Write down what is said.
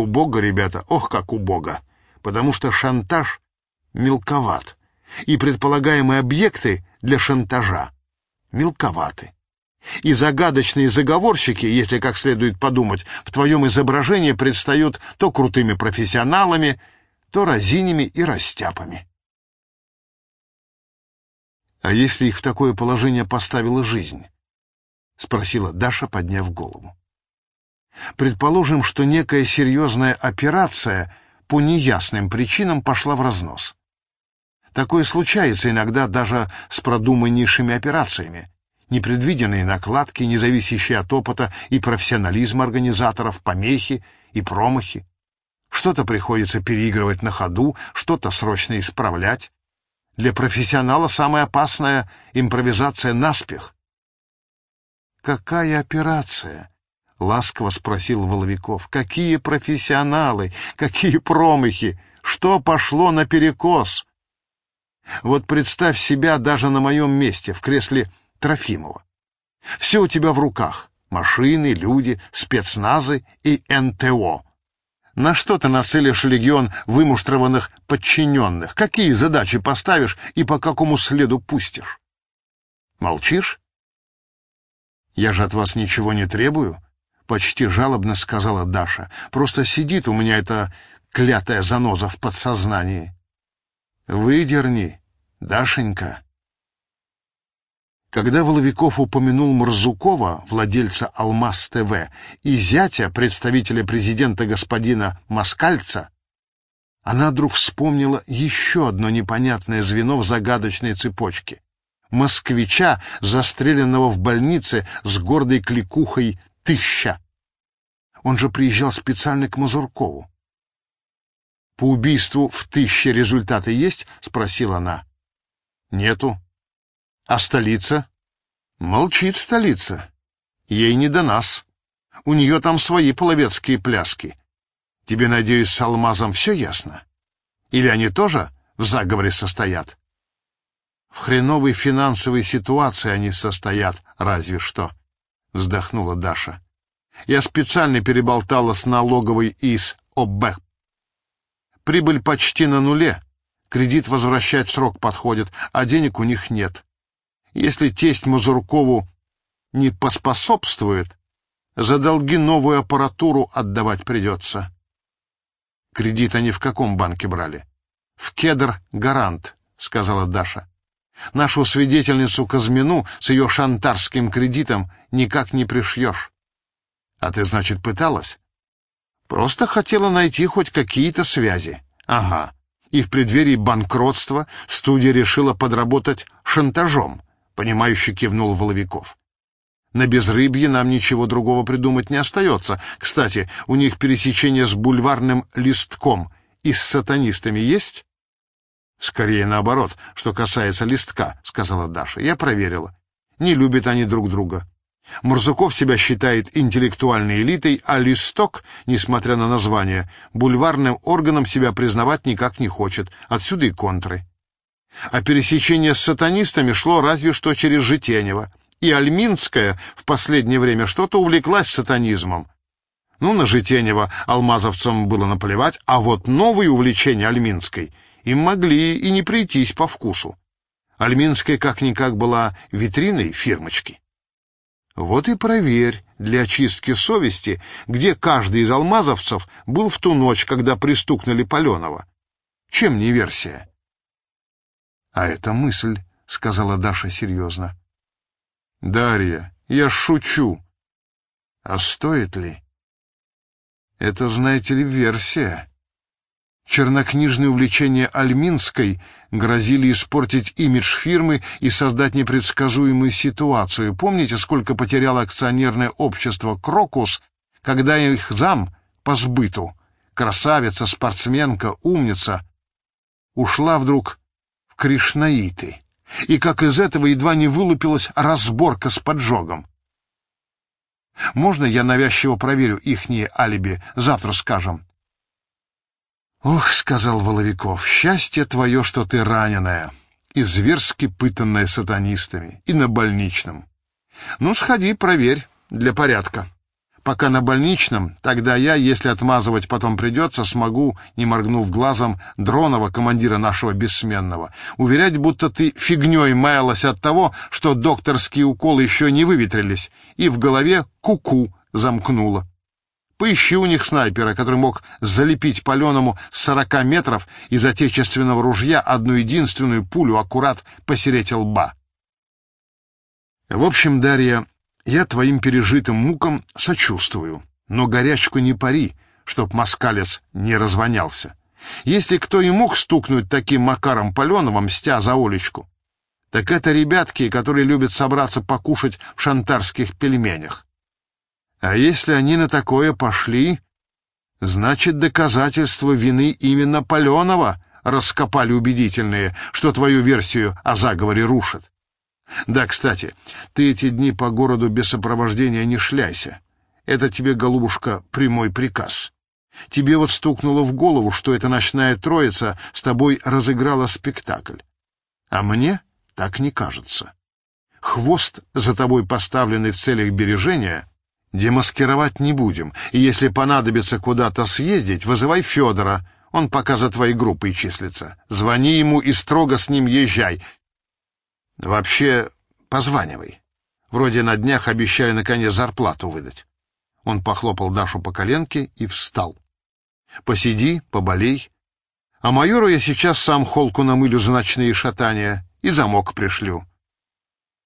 Убого, ребята, ох, как убого. Потому что шантаж мелковат. И предполагаемые объекты для шантажа мелковаты. И загадочные заговорщики, если как следует подумать, в твоем изображении предстают то крутыми профессионалами, то разинями и растяпами. «А если их в такое положение поставила жизнь?» — спросила Даша, подняв голову. «Предположим, что некая серьезная операция по неясным причинам пошла в разнос. Такое случается иногда даже с продуманнейшими операциями. Непредвиденные накладки, не зависящие от опыта и профессионализма организаторов, помехи и промахи. Что-то приходится переигрывать на ходу, что-то срочно исправлять. Для профессионала самая опасная импровизация наспех. «Какая операция?» — ласково спросил Воловиков. «Какие профессионалы? Какие промахи? Что пошло наперекос?» Вот представь себя даже на моем месте, в кресле Трофимова. Все у тебя в руках. Машины, люди, спецназы и НТО. На что ты нацелишь легион вымуштрованных подчиненных? Какие задачи поставишь и по какому следу пустишь? Молчишь? Я же от вас ничего не требую, почти жалобно сказала Даша. Просто сидит у меня эта клятая заноза в подсознании. Выдерни, Дашенька. Когда Воловиков упомянул Морзукова, владельца «Алмаз ТВ», и зятя, представителя президента господина Москальца, она вдруг вспомнила еще одно непонятное звено в загадочной цепочке. Москвича, застреленного в больнице с гордой кликухой «Тыща». Он же приезжал специально к Мазуркову. «По убийству в Тыще результаты есть?» — спросила она. «Нету», а столица? Молчит столица. Ей не до нас. У нее там свои половецкие пляски. Тебе, надеюсь, с алмазом все ясно? Или они тоже в заговоре состоят? В хреновой финансовой ситуации они состоят, разве что, вздохнула Даша. Я специально переболтала с налоговой из ОБ. Прибыль почти на нуле. Кредит возвращать срок подходит, а денег у них нет. Если тесть Мазуркову не поспособствует, за долги новую аппаратуру отдавать придется. Кредит они в каком банке брали? В Кедр Гарант, сказала Даша. Нашу свидетельницу Казмину с ее шантарским кредитом никак не пришьешь. А ты, значит, пыталась? Просто хотела найти хоть какие-то связи. Ага. И в преддверии банкротства студия решила подработать шантажом понимающе кивнул Воловиков. На безрыбье нам ничего другого придумать не остается. Кстати, у них пересечение с бульварным листком и с сатанистами есть? Скорее наоборот, что касается листка, сказала Даша. Я проверила. Не любят они друг друга. Мурзуков себя считает интеллектуальной элитой, а листок, несмотря на название, бульварным органом себя признавать никак не хочет. Отсюда и контры а пересечение с сатанистами шло разве что через Житенево, и Альминская в последнее время что-то увлеклась сатанизмом. Ну, на Житенева алмазовцам было наплевать, а вот новые увлечения Альминской им могли и не прийтись по вкусу. Альминская как-никак была витриной фирмочки. Вот и проверь для очистки совести, где каждый из алмазовцев был в ту ночь, когда пристукнули Паленова. Чем не версия? «А это мысль», — сказала Даша серьезно. «Дарья, я шучу. А стоит ли?» «Это, знаете ли, версия». Чернокнижные увлечения Альминской грозили испортить имидж фирмы и создать непредсказуемую ситуацию. Помните, сколько потеряло акционерное общество «Крокус», когда их зам по сбыту, красавица, спортсменка, умница, ушла вдруг кришнаиты, и как из этого едва не вылупилась разборка с поджогом. Можно я навязчиво проверю ихние алиби, завтра скажем? «Ох», — сказал Воловиков, — «счастье твое, что ты раненая, и зверски пытанная сатанистами, и на больничном. Ну, сходи, проверь, для порядка. Пока на больничном, тогда я, если отмазывать потом придется, смогу, не моргнув глазом, Дронова, командира нашего бессменного, уверять, будто ты фигней маялась от того, что докторские уколы еще не выветрились, и в голове куку -ку замкнуло. Поищи у них снайпера, который мог залепить паленому с сорока метров из отечественного ружья одну единственную пулю аккурат посереть лба. В общем, Дарья, я твоим пережитым мукам сочувствую, но горячку не пари, чтоб москалец не развонялся. Если кто и мог стукнуть таким Макаром Паленовым, мстя за Олечку, так это ребятки, которые любят собраться покушать в шантарских пельменях. А если они на такое пошли, значит, доказательства вины именно Паленова раскопали убедительные, что твою версию о заговоре рушат. Да, кстати, ты эти дни по городу без сопровождения не шляйся. Это тебе, голубушка, прямой приказ. Тебе вот стукнуло в голову, что эта ночная троица с тобой разыграла спектакль. А мне так не кажется. Хвост, за тобой поставленный в целях бережения, демаскировать не будем, и если понадобится куда-то съездить, вызывай Федора, он пока за твоей группой числится. Звони ему и строго с ним езжай, Вообще, позванивай. Вроде на днях обещали наконец зарплату выдать. Он похлопал Дашу по коленке и встал. Посиди, поболей. А майору я сейчас сам холку намылю за ночные шатания и замок пришлю.